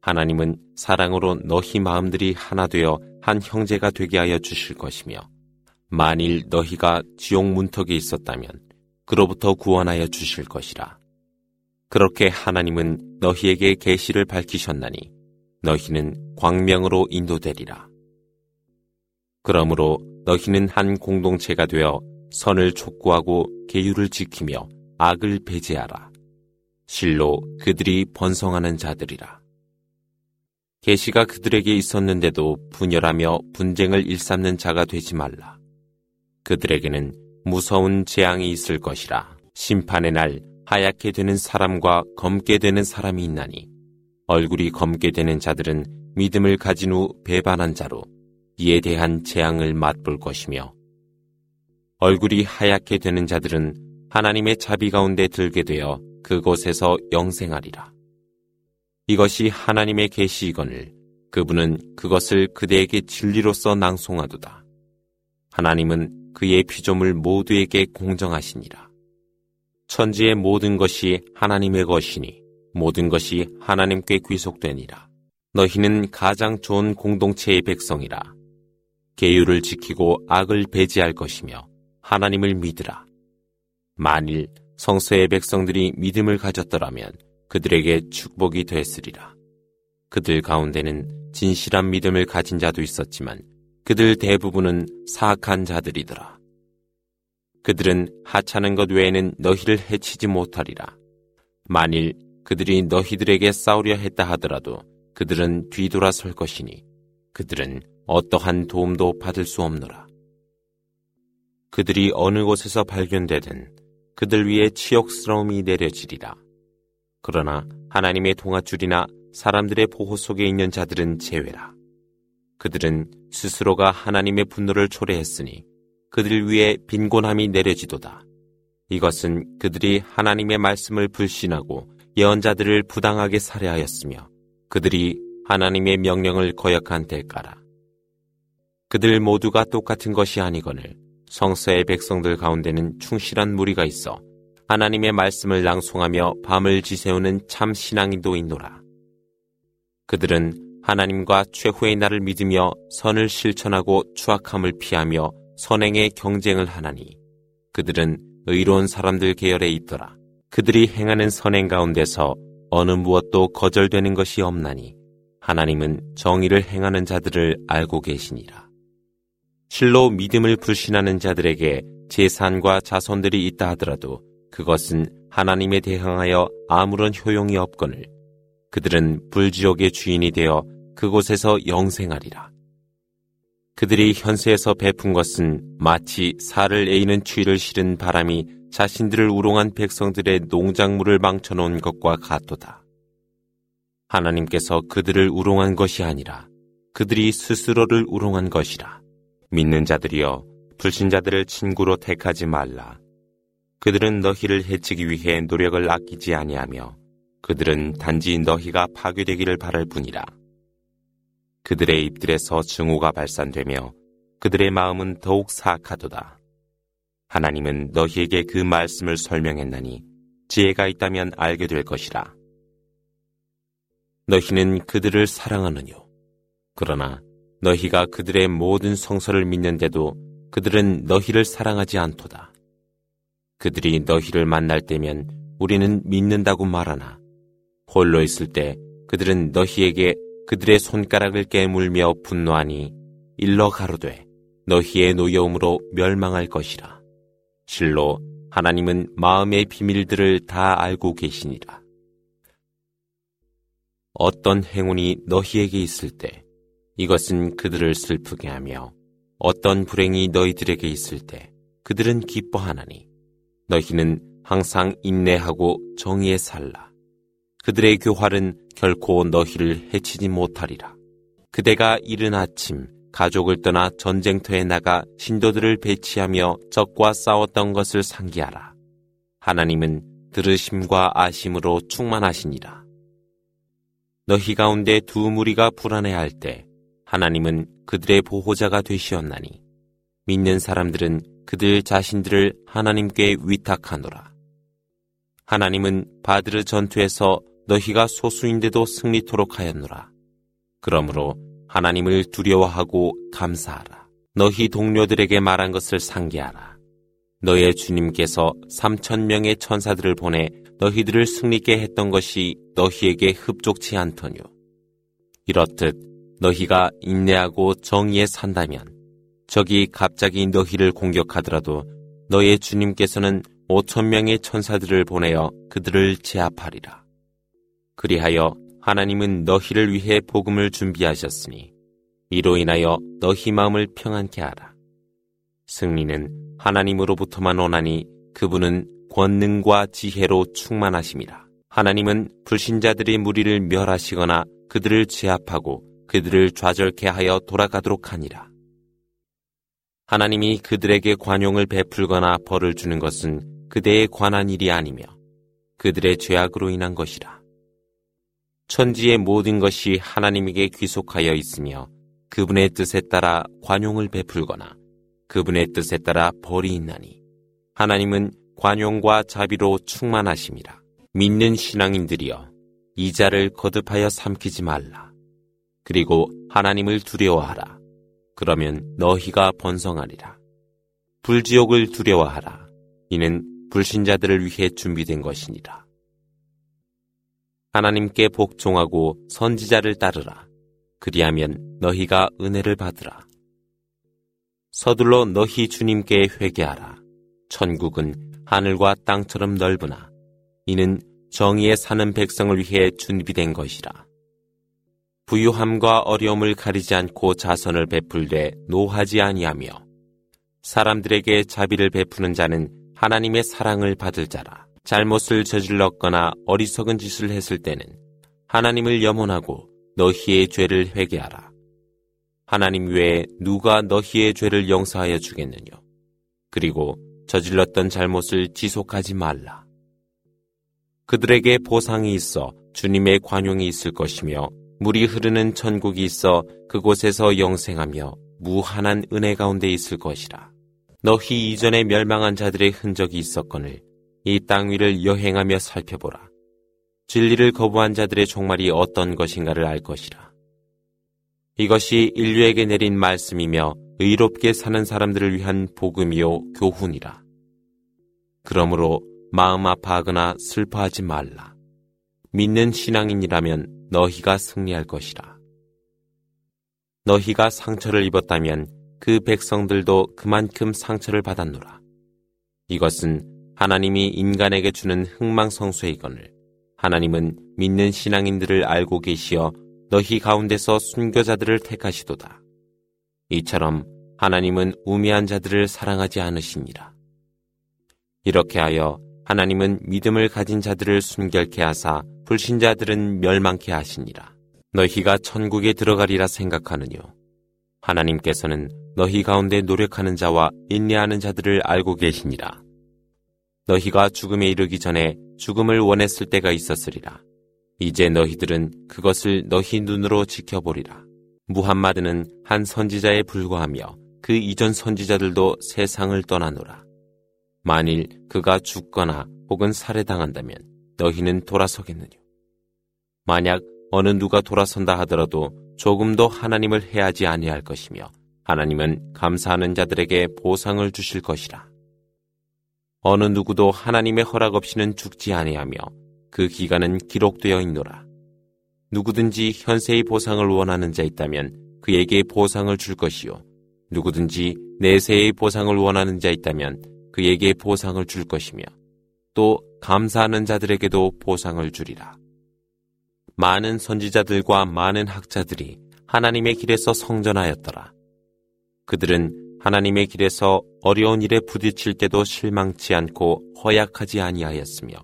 하나님은 사랑으로 너희 마음들이 하나 되어 한 형제가 되게 하여 주실 것이며 만일 너희가 지옥 문턱에 있었다면 그로부터 구원하여 주실 것이라. 그렇게 하나님은 너희에게 계시를 밝히셨나니 너희는 광명으로 인도되리라. 그러므로 너희는 한 공동체가 되어 선을 촉구하고 계율을 지키며 악을 배제하라. 실로 그들이 번성하는 자들이라. 계시가 그들에게 있었는데도 분열하며 분쟁을 일삼는 자가 되지 말라. 그들에게는 무서운 재앙이 있을 것이라. 심판의 날 하얗게 되는 사람과 검게 되는 사람이 있나니 얼굴이 검게 되는 자들은 믿음을 가진 후 배반한 자로 이에 대한 재앙을 맛볼 것이며 얼굴이 하얗게 되는 자들은 하나님의 자비 가운데 들게 되어 그곳에서 영생하리라. 이것이 하나님의 계시이거늘 그분은 그것을 그대에게 진리로서 낭송하도다. 하나님은 그의 피조물 모두에게 공정하시니라. 천지의 모든 것이 하나님의 것이니 모든 것이 하나님께 귀속되니라. 너희는 가장 좋은 공동체의 백성이라. 계율을 지키고 악을 배제할 것이며 하나님을 믿으라. 만일 성서의 백성들이 믿음을 가졌더라면 그들에게 축복이 됐으리라. 그들 가운데는 진실한 믿음을 가진 자도 있었지만 그들 대부분은 사악한 자들이더라. 그들은 하찮은 것 외에는 너희를 해치지 못하리라. 만일 그들이 너희들에게 싸우려 했다 하더라도 그들은 뒤돌아설 것이니 그들은 어떠한 도움도 받을 수 없노라. 그들이 어느 곳에서 발견되든 그들 위에 치욕스러움이 내려지리라. 그러나 하나님의 동아줄이나 사람들의 보호 속에 있는 자들은 제외라. 그들은 스스로가 하나님의 분노를 초래했으니 그들 위에 빈곤함이 내려지도다. 이것은 그들이 하나님의 말씀을 불신하고 예언자들을 부당하게 살해하였으며 그들이 하나님의 명령을 거역한 대가라. 그들 모두가 똑같은 것이 아니거늘 성서의 백성들 가운데는 충실한 무리가 있어 하나님의 말씀을 낭송하며 밤을 지새우는 참 신앙인도 있노라. 그들은 하나님과 최후의 날을 믿으며 선을 실천하고 추악함을 피하며 선행의 경쟁을 하나니 그들은 의로운 사람들 계열에 있더라. 그들이 행하는 선행 가운데서 어느 무엇도 거절되는 것이 없나니 하나님은 정의를 행하는 자들을 알고 계시니라. 실로 믿음을 불신하는 자들에게 재산과 자손들이 있다 하더라도 그것은 하나님에 대항하여 아무런 효용이 없거늘 그들은 불지옥의 주인이 되어 그곳에서 영생하리라. 그들이 현세에서 베푼 것은 마치 살을 에이는 추위를 실은 바람이 자신들을 우롱한 백성들의 농작물을 망쳐놓은 것과 같도다. 하나님께서 그들을 우롱한 것이 아니라 그들이 스스로를 우롱한 것이라. 믿는 자들이여 불신자들을 친구로 택하지 말라. 그들은 너희를 해치기 위해 노력을 아끼지 아니하며 그들은 단지 너희가 파괴되기를 바랄 뿐이라. 그들의 입들에서 증오가 발산되며 그들의 마음은 더욱 사악하도다. 하나님은 너희에게 그 말씀을 설명했나니 지혜가 있다면 알게 될 것이라. 너희는 그들을 사랑하느뇨. 그러나 너희가 그들의 모든 성서를 믿는데도 그들은 너희를 사랑하지 않도다. 그들이 너희를 만날 때면 우리는 믿는다고 말하나 홀로 있을 때 그들은 너희에게 그들의 손가락을 깨물며 분노하니 일러 가로되 너희의 노여움으로 멸망할 것이라. 실로 하나님은 마음의 비밀들을 다 알고 계시니라. 어떤 행운이 너희에게 있을 때 이것은 그들을 슬프게 하며 어떤 불행이 너희들에게 있을 때 그들은 기뻐하나니 너희는 항상 인내하고 정의에 살라. 그들의 교활은 결코 너희를 해치지 못하리라. 그대가 이른 아침 가족을 떠나 전쟁터에 나가 신도들을 배치하며 적과 싸웠던 것을 상기하라. 하나님은 들으심과 아심으로 충만하시니라. 너희 가운데 두 무리가 불안해할 때 하나님은 그들의 보호자가 되시었나니 믿는 사람들은 그들 자신들을 하나님께 위탁하노라. 하나님은 바드르 전투에서 너희가 소수인데도 승리토록 하였노라. 그러므로 하나님을 두려워하고 감사하라. 너희 동료들에게 말한 것을 상기하라. 너의 주님께서 삼천 명의 천사들을 보내 너희들을 승리케 했던 것이 너희에게 흡족치 않더뇨. 이렇듯 너희가 인내하고 정의에 산다면 적이 갑자기 너희를 공격하더라도 너의 주님께서는 오천 명의 천사들을 보내어 그들을 제압하리라. 그리하여 하나님은 너희를 위해 복음을 준비하셨으니 이로 인하여 너희 마음을 평안케 하라. 승리는 하나님으로부터만 오나니 그분은 권능과 지혜로 충만하심이라. 하나님은 불신자들의 무리를 멸하시거나 그들을 제압하고 그들을 좌절케 하여 돌아가도록 하니라. 하나님이 그들에게 관용을 베풀거나 벌을 주는 것은 그대에 관한 일이 아니며 그들의 죄악으로 인한 것이라. 천지의 모든 것이 하나님에게 귀속하여 있으며 그분의 뜻에 따라 관용을 베풀거나 그분의 뜻에 따라 벌이 있나니 하나님은 관용과 자비로 충만하심이라. 믿는 신앙인들이여 이자를 거듭하여 삼키지 말라. 그리고 하나님을 두려워하라. 그러면 너희가 번성하리라. 불지옥을 두려워하라. 이는 불신자들을 위해 준비된 것이니라. 하나님께 복종하고 선지자를 따르라. 그리하면 너희가 은혜를 받으라. 서둘러 너희 주님께 회개하라. 천국은 하늘과 땅처럼 넓으나 이는 정의에 사는 백성을 위해 준비된 것이라. 부유함과 어려움을 가리지 않고 자선을 베풀되 노하지 아니하며 사람들에게 자비를 베푸는 자는 하나님의 사랑을 받을 자라. 잘못을 저질렀거나 어리석은 짓을 했을 때는 하나님을 염원하고 너희의 죄를 회개하라. 하나님 외에 누가 너희의 죄를 용서하여 주겠느냐. 그리고 저질렀던 잘못을 지속하지 말라. 그들에게 보상이 있어 주님의 관용이 있을 것이며 물이 흐르는 천국이 있어 그곳에서 영생하며 무한한 은혜 가운데 있을 것이라. 너희 이전에 멸망한 자들의 흔적이 있었거늘 이 땅 위를 여행하며 살펴보라. 진리를 거부한 자들의 종말이 어떤 것인가를 알 것이라. 이것이 인류에게 내린 말씀이며 의롭게 사는 사람들을 위한 복음이요 교훈이라. 그러므로 마음 아파하거나 슬퍼하지 말라. 믿는 신앙인이라면 너희가 승리할 것이라. 너희가 상처를 입었다면 그 백성들도 그만큼 상처를 받았노라. 이것은 하나님이 인간에게 주는 흥망성쇠이거늘 하나님은 믿는 신앙인들을 알고 계시어 너희 가운데서 순교자들을 택하시도다. 이처럼 하나님은 우매한 자들을 사랑하지 않으시니라. 이렇게 하여 하나님은 믿음을 가진 자들을 순결케 하사 불신자들은 멸망케 하시니라. 너희가 천국에 들어가리라 생각하느뇨. 하나님께서는 너희 가운데 노력하는 자와 인내하는 자들을 알고 계시니라. 너희가 죽음에 이르기 전에 죽음을 원했을 때가 있었으리라. 이제 너희들은 그것을 너희 눈으로 지켜보리라. 무함마드는 한 선지자에 불과하며 그 이전 선지자들도 세상을 떠나노라. 만일 그가 죽거나 혹은 살해당한다면 너희는 돌아서겠느냐? 만약 어느 누가 돌아선다 하더라도 조금도 하나님을 해하지 아니할 것이며 하나님은 감사하는 자들에게 보상을 주실 것이라. 어느 누구도 하나님의 허락 없이는 죽지 아니하며 그 기간은 기록되어 있노라. 누구든지 현세의 보상을 원하는 자 있다면 그에게 보상을 줄 것이요. 누구든지 내세의 보상을 원하는 자 있다면 그에게 보상을 줄 것이며 또 감사하는 자들에게도 보상을 주리라. 많은 선지자들과 많은 학자들이 하나님의 길에서 성전하였더라. 그들은 하나님의 길에서 어려운 일에 부딪힐 때도 실망치 않고 허약하지 아니하였으며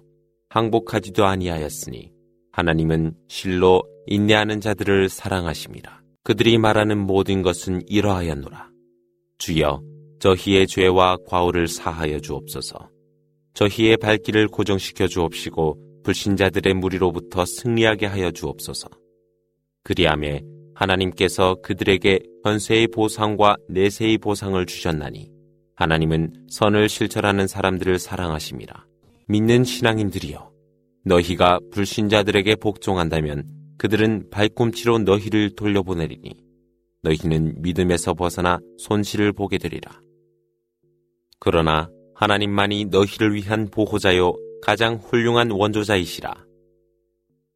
항복하지도 아니하였으니 하나님은 실로 인내하는 자들을 사랑하심이라. 그들이 말하는 모든 것은 이러하였노라. 주여 저희의 죄와 과오를 사하여 주옵소서. 저희의 발길을 고정시켜 주옵시고 불신자들의 무리로부터 승리하게 하여 주옵소서. 그리함에 하나님께서 그들에게 현세의 보상과 내세의 보상을 주셨나니 하나님은 선을 실천하는 사람들을 사랑하심이라. 믿는 신앙인들이여 너희가 불신자들에게 복종한다면 그들은 발꿈치로 너희를 돌려보내리니 너희는 믿음에서 벗어나 손실을 보게 되리라. 그러나 하나님만이 너희를 위한 보호자요 가장 훌륭한 원조자이시라.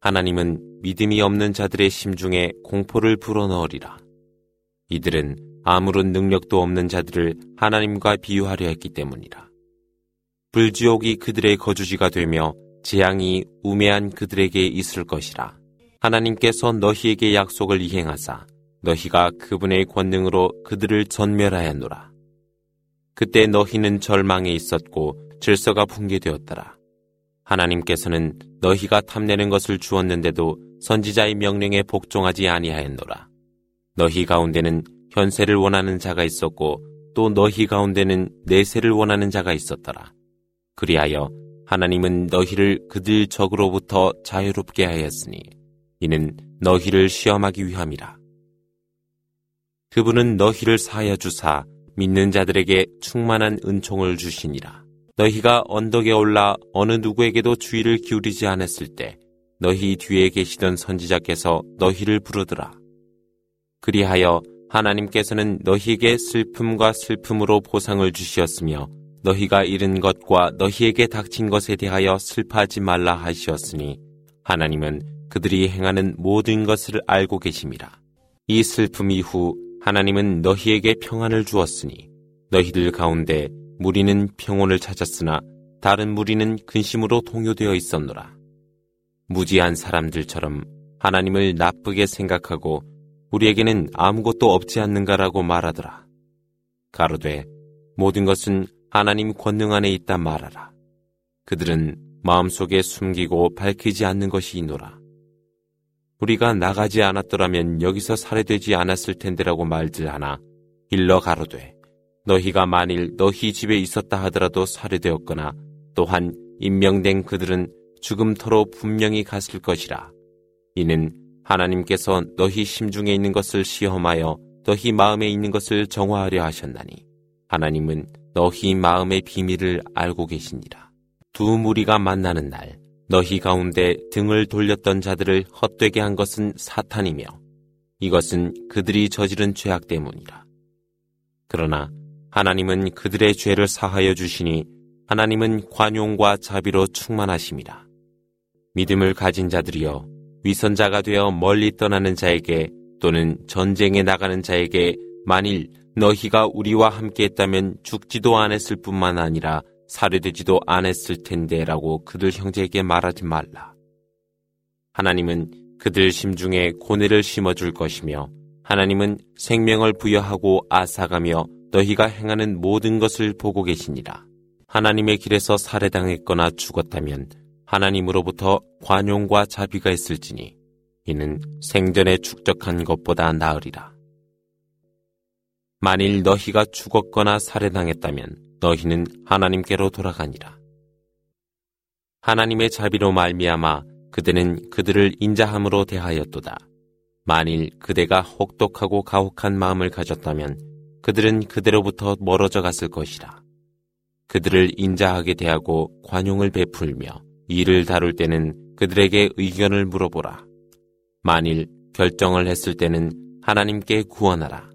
하나님은 믿음이 없는 자들의 심중에 공포를 불어넣으리라. 이들은 아무런 능력도 없는 자들을 하나님과 비유하려 했기 때문이라. 불지옥이 그들의 거주지가 되며 재앙이 우매한 그들에게 있을 것이라. 하나님께서 너희에게 약속을 이행하사 너희가 그분의 권능으로 그들을 전멸하였노라. 그때 너희는 절망에 있었고 질서가 붕괴되었더라. 하나님께서는 너희가 탐내는 것을 주었는데도 선지자의 명령에 복종하지 아니하였노라. 너희 가운데는 현세를 원하는 자가 있었고 또 너희 가운데는 내세를 원하는 자가 있었더라. 그리하여 하나님은 너희를 그들 적으로부터 자유롭게 하였으니 이는 너희를 시험하기 위함이라. 그분은 너희를 사하여 주사 믿는 자들에게 충만한 은총을 주시니라. 너희가 언덕에 올라 어느 누구에게도 주의를 기울이지 않았을 때 너희 뒤에 계시던 선지자께서 너희를 부르더라. 그리하여 하나님께서는 너희에게 슬픔과 슬픔으로 보상을 주시었으며 너희가 잃은 것과 너희에게 닥친 것에 대하여 슬퍼하지 말라 하시었으니 하나님은 그들이 행하는 모든 것을 알고 계심이라. 이 슬픔 이후 하나님은 너희에게 평안을 주었으니 너희들 가운데 무리는 평온을 찾았으나 다른 무리는 근심으로 동요되어 있었노라. 무지한 사람들처럼 하나님을 나쁘게 생각하고 우리에게는 아무것도 없지 않는가라고 말하더라. 가로되 모든 것은 하나님 권능 안에 있다 말하라. 그들은 마음속에 숨기고 밝히지 않는 것이 이노라. 우리가 나가지 않았더라면 여기서 살해되지 않았을 텐데라고 말들 하나 일러 가로되 너희가 만일 너희 집에 있었다 하더라도 살해되었거나 또한 임명된 그들은 죽음터로 분명히 갔을 것이라. 이는 하나님께서 너희 심중에 있는 것을 시험하여 너희 마음에 있는 것을 정화하려 하셨나니 하나님은 너희 마음의 비밀을 알고 계시니라. 두 무리가 만나는 날 너희 가운데 등을 돌렸던 자들을 헛되게 한 것은 사탄이며 이것은 그들이 저지른 죄악 때문이라. 그러나 하나님은 그들의 죄를 사하여 주시니 하나님은 관용과 자비로 충만하심이라. 믿음을 가진 자들이여 위선자가 되어 멀리 떠나는 자에게 또는 전쟁에 나가는 자에게 만일 너희가 우리와 함께 했다면 죽지도 않았을 뿐만 아니라 살해되지도 않았을 텐데 라고 그들 형제에게 말하지 말라. 하나님은 그들 심중에 고뇌를 심어줄 것이며 하나님은 생명을 부여하고 아사가며 너희가 행하는 모든 것을 보고 계시니라. 하나님의 길에서 살해당했거나 죽었다면 하나님으로부터 관용과 자비가 있을지니 이는 생전에 축적한 것보다 나으리라. 만일 너희가 죽었거나 살해당했다면 너희는 하나님께로 돌아가니라. 하나님의 자비로 말미암아 그대는 그들을 인자함으로 대하였도다. 만일 그대가 혹독하고 가혹한 마음을 가졌다면 그들은 그대로부터 멀어져 갔을 것이라. 그들을 인자하게 대하고 관용을 베풀며 일을 다룰 때는 그들에게 의견을 물어보라. 만일 결정을 했을 때는 하나님께 구원하라.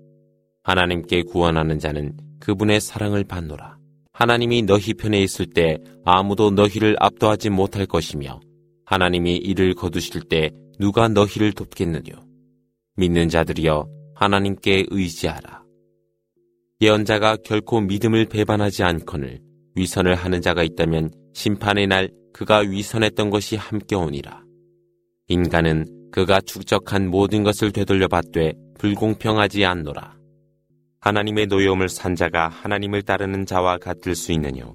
하나님께 구원하는 자는 그분의 사랑을 받노라. 하나님이 너희 편에 있을 때 아무도 너희를 압도하지 못할 것이며 하나님이 이를 거두실 때 누가 너희를 돕겠느냐. 믿는 자들이여 하나님께 의지하라. 예언자가 결코 믿음을 배반하지 않거늘 위선을 하는 자가 있다면 심판의 날 그가 위선했던 것이 함께 오니라. 인간은 그가 축적한 모든 것을 되돌려 받되 불공평하지 않노라. 하나님의 노여움을 산 자가 하나님을 따르는 자와 같을 수 있느뇨.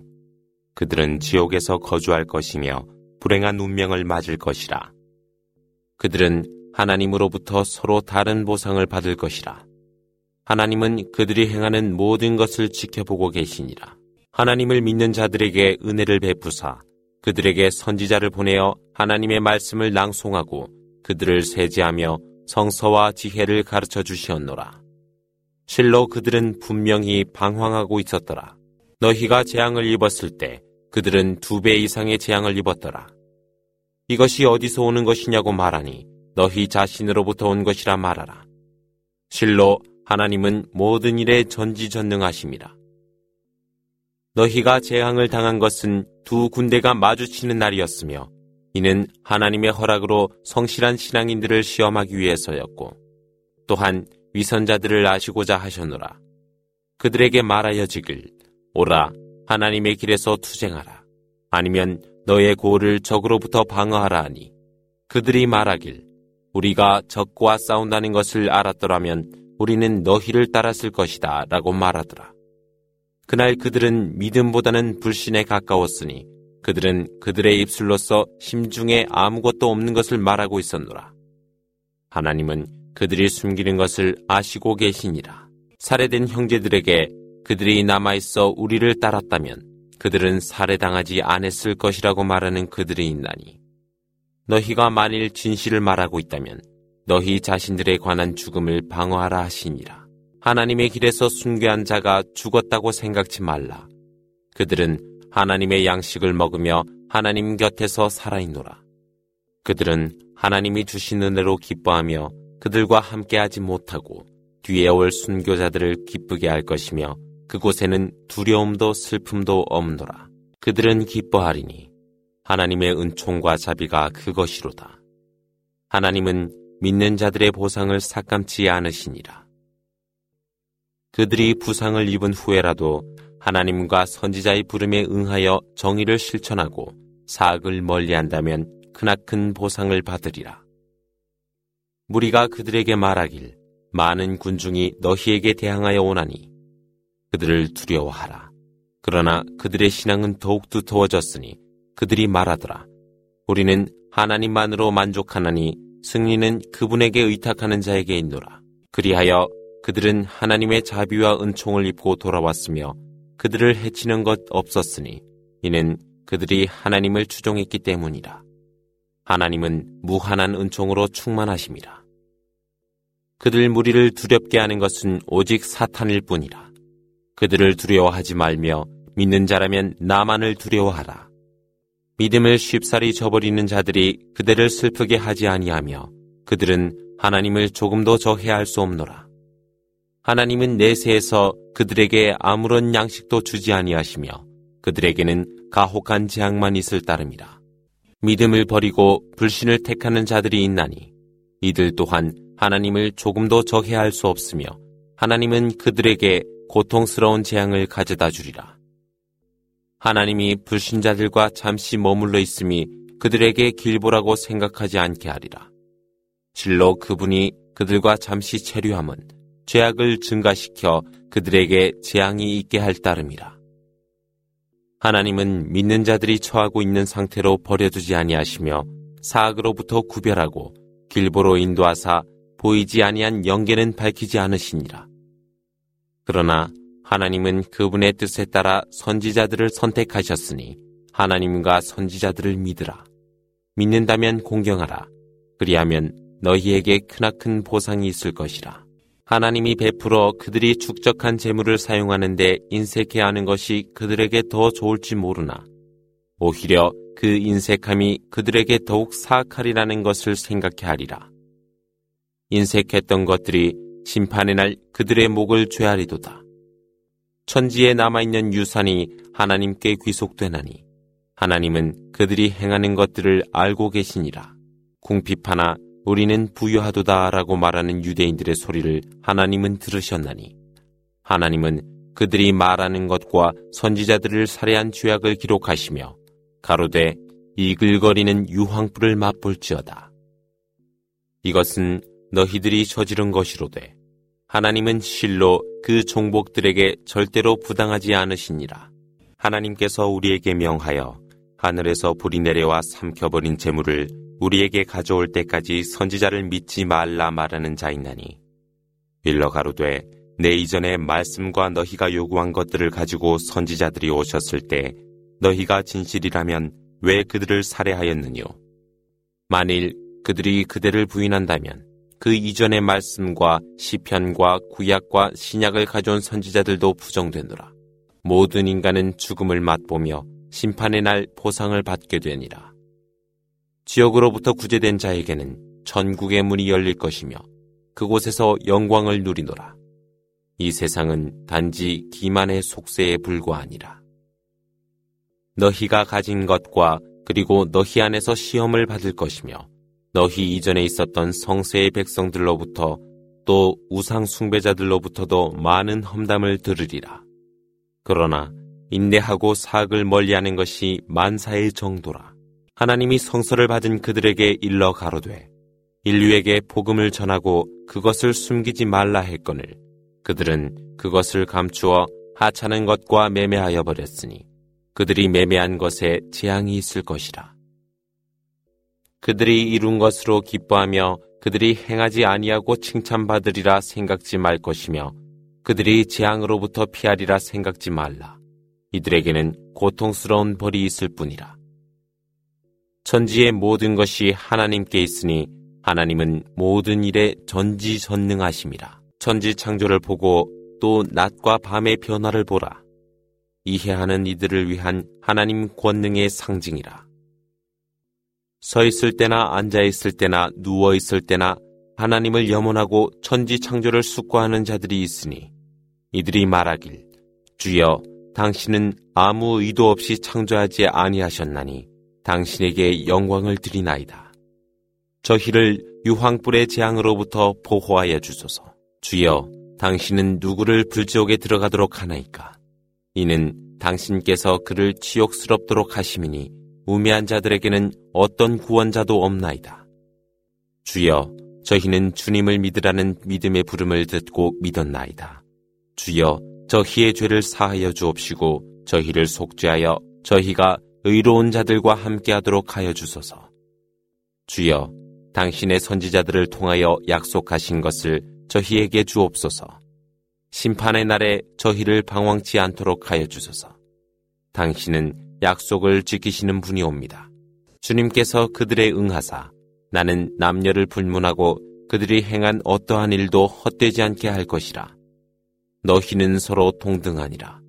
그들은 지옥에서 거주할 것이며 불행한 운명을 맞을 것이라. 그들은 하나님으로부터 서로 다른 보상을 받을 것이라. 하나님은 그들이 행하는 모든 것을 지켜보고 계시니라. 하나님을 믿는 자들에게 은혜를 베푸사 그들에게 선지자를 보내어 하나님의 말씀을 낭송하고 그들을 세지하며 성서와 지혜를 가르쳐 주시었노라. 실로 그들은 분명히 방황하고 있었더라. 너희가 재앙을 입었을 때 그들은 두 배 이상의 재앙을 입었더라. 이것이 어디서 오는 것이냐고 말하니 너희 자신으로부터 온 것이라 말하라. 실로 하나님은 모든 일에 전지전능하심이라. 너희가 재앙을 당한 것은 두 군대가 마주치는 날이었으며 이는 하나님의 허락으로 성실한 신앙인들을 시험하기 위해서였고 또한 위선자들을 아시고자 하셨노라. 그들에게 말하여지길 오라 하나님의 길에서 투쟁하라. 아니면 너의 고를 적으로부터 방어하라 하니 그들이 말하길 우리가 적과 싸운다는 것을 알았더라면 우리는 너희를 따랐을 것이다 라고 말하더라. 그날 그들은 믿음보다는 불신에 가까웠으니 그들은 그들의 입술로서 심중에 아무것도 없는 것을 말하고 있었노라. 하나님은 그들이 숨기는 것을 아시고 계시니라. 살해된 형제들에게 그들이 남아있어 우리를 따랐다면 그들은 살해당하지 않았을 것이라고 말하는 그들이 있나니 너희가 만일 진실을 말하고 있다면 너희 자신들에 관한 죽음을 방어하라 하시니라. 하나님의 길에서 순교한 자가 죽었다고 생각지 말라. 그들은 하나님의 양식을 먹으며 하나님 곁에서 살아있노라. 그들은 하나님이 주신 은혜로 기뻐하며 그들과 함께하지 못하고 뒤에 올 순교자들을 기쁘게 할 것이며 그곳에는 두려움도 슬픔도 없노라. 그들은 기뻐하리니 하나님의 은총과 자비가 그것이로다. 하나님은 믿는 자들의 보상을 삭감치 않으시니라. 그들이 부상을 입은 후에라도 하나님과 선지자의 부름에 응하여 정의를 실천하고 사악을 멀리한다면 크나큰 보상을 받으리라. 무리가 그들에게 말하길 많은 군중이 너희에게 대항하여 오나니 그들을 두려워하라. 그러나 그들의 신앙은 더욱 두터워졌으니 그들이 말하더라. 우리는 하나님만으로 만족하나니 승리는 그분에게 의탁하는 자에게 있노라. 그리하여 그들은 하나님의 자비와 은총을 입고 돌아왔으며 그들을 해치는 것 없었으니 이는 그들이 하나님을 추종했기 때문이라. 하나님은 무한한 은총으로 충만하심이라. 그들 무리를 두렵게 하는 것은 오직 사탄일 뿐이라. 그들을 두려워하지 말며 믿는 자라면 나만을 두려워하라. 믿음을 쉽사리 저버리는 자들이 그들을 슬프게 하지 아니하며 그들은 하나님을 조금도 저해할 수 없노라. 하나님은 내세에서 그들에게 아무런 양식도 주지 아니하시며 그들에게는 가혹한 재앙만 있을 따름이라. 믿음을 버리고 불신을 택하는 자들이 있나니 이들 또한 하나님을 조금도 저해할 수 없으며 하나님은 그들에게 고통스러운 재앙을 가져다 주리라. 하나님이 불신자들과 잠시 머물러 있음이 그들에게 길보라고 생각하지 않게 하리라. 실로 그분이 그들과 잠시 체류함은 죄악을 증가시켜 그들에게 재앙이 있게 할 따름이라. 하나님은 믿는 자들이 처하고 있는 상태로 버려두지 아니하시며 사악으로부터 구별하고 길보로 인도하사 보이지 아니한 영계는 밝히지 않으시니라. 그러나 하나님은 그분의 뜻에 따라 선지자들을 선택하셨으니 하나님과 선지자들을 믿으라. 믿는다면 공경하라. 그리하면 너희에게 크나큰 보상이 있을 것이라. 하나님이 베풀어 그들이 축적한 재물을 사용하는데 인색해 하는 것이 그들에게 더 좋을지 모르나 오히려 그 인색함이 그들에게 더욱 사악하리라는 것을 생각해 하리라. 인색했던 것들이 심판의 날 그들의 목을 죄하리도다. 천지에 남아있는 유산이 하나님께 귀속되나니 하나님은 그들이 행하는 것들을 알고 계시니라. 궁핍하나 우리는 부유하도다라고 말하는 유대인들의 소리를 하나님은 들으셨나니 하나님은 그들이 말하는 것과 선지자들을 살해한 죄악을 기록하시며 가로되 이글거리는 유황불을 맛볼지어다. 이것은 너희들이 저지른 것이로되 하나님은 실로 그 종복들에게 절대로 부당하지 않으시니라. 하나님께서 우리에게 명하여 하늘에서 불이 내려와 삼켜버린 재물을 우리에게 가져올 때까지 선지자를 믿지 말라 말하는 자 있나니. 일러 가로되 내 이전에 말씀과 너희가 요구한 것들을 가지고 선지자들이 오셨을 때 너희가 진실이라면 왜 그들을 살해하였느뇨? 만일 그들이 그대를 부인한다면 그 이전의 말씀과 시편과 구약과 신약을 가져온 선지자들도 부정되노라. 모든 인간은 죽음을 맛보며 심판의 날 보상을 받게 되니라 지역으로부터 구제된 자에게는 전국의 문이 열릴 것이며 그곳에서 영광을 누리노라. 이 세상은 단지 기만의 속세에 불과하니라. 너희가 가진 것과 그리고 너희 안에서 시험을 받을 것이며 너희 이전에 있었던 성세의 백성들로부터 또 우상 숭배자들로부터도 많은 험담을 들으리라. 그러나 인내하고 사악을 멀리하는 것이 만사의 정도라. 하나님이 성서를 받은 그들에게 일러 가로되 인류에게 복음을 전하고 그것을 숨기지 말라 했거늘 그들은 그것을 감추어 하찮은 것과 매매하여 버렸으니 그들이 매매한 것에 재앙이 있을 것이라. 그들이 이룬 것으로 기뻐하며 그들이 행하지 아니하고 칭찬받으리라 생각지 말 것이며 그들이 재앙으로부터 피하리라 생각지 말라. 이들에게는 고통스러운 벌이 있을 뿐이라. 천지의 모든 것이 하나님께 있으니 하나님은 모든 일에 전지전능하심이라. 천지 창조를 보고 또 낮과 밤의 변화를 보라. 이해하는 이들을 위한 하나님 권능의 상징이라. 서 있을 때나 앉아 있을 때나 누워 있을 때나 하나님을 염원하고 천지 창조를 숙고하는 자들이 있으니 이들이 말하길 주여 당신은 아무 의도 없이 창조하지 아니하셨나니 당신에게 영광을 드리나이다. 저희를 유황불의 재앙으로부터 보호하여 주소서. 주여 당신은 누구를 불지옥에 들어가도록 하나이까? 이는 당신께서 그를 치욕스럽도록 하심이니 우매한 자들에게는 어떤 구원자도 없나이다. 주여, 저희는 주님을 믿으라는 믿음의 부름을 듣고 믿었나이다. 주여, 저희의 죄를 사하여 주옵시고 저희를 속죄하여 저희가 의로운 자들과 함께하도록 하여 주소서. 주여, 당신의 선지자들을 통하여 약속하신 것을 저희에게 주옵소서. 심판의 날에 저희를 방황치 않도록 하여 주소서. 당신은 약속을 지키시는 분이옵니다. 주님께서 그들의 응하사 나는 남녀를 불문하고 그들이 행한 어떠한 일도 헛되지 않게 할 것이라. 너희는 서로 동등하니라.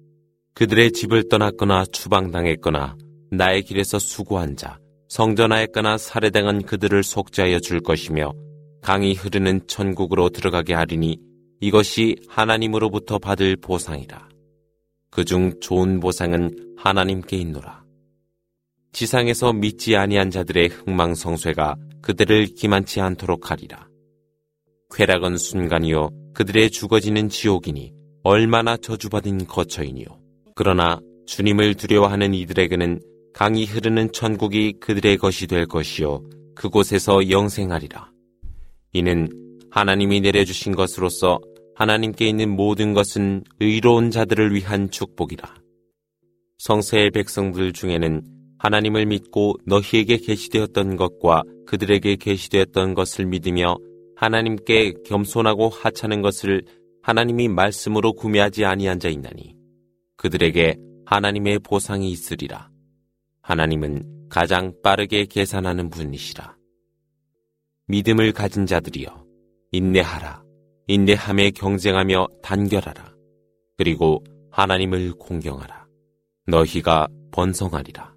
그들의 집을 떠났거나 추방당했거나 나의 길에서 수고한 자, 성전하였거나 살해당한 그들을 속죄하여 줄 것이며 강이 흐르는 천국으로 들어가게 하리니 이것이 하나님으로부터 받을 보상이라. 그중 좋은 보상은 하나님께 있노라. 지상에서 믿지 아니한 자들의 흥망성쇠가 그들을 기만치 않도록 하리라. 쾌락은 순간이요 그들의 죽어지는 지옥이니 얼마나 저주받은 거처이니요. 그러나 주님을 두려워하는 이들에게는 강이 흐르는 천국이 그들의 것이 될 것이요 그곳에서 영생하리라. 이는 하나님이 내려주신 것으로서 하나님께 있는 모든 것은 의로운 자들을 위한 축복이라. 성세의 백성들 중에는 하나님을 믿고 너희에게 계시되었던 것과 그들에게 계시되었던 것을 믿으며 하나님께 겸손하고 하찮은 것을 하나님이 말씀으로 구매하지 아니한 자 있나니 그들에게 하나님의 보상이 있으리라. 하나님은 가장 빠르게 계산하는 분이시라. 믿음을 가진 자들이여 인내하라. 인내함에 경쟁하며 단결하라. 그리고 하나님을 공경하라. 너희가 번성하리라.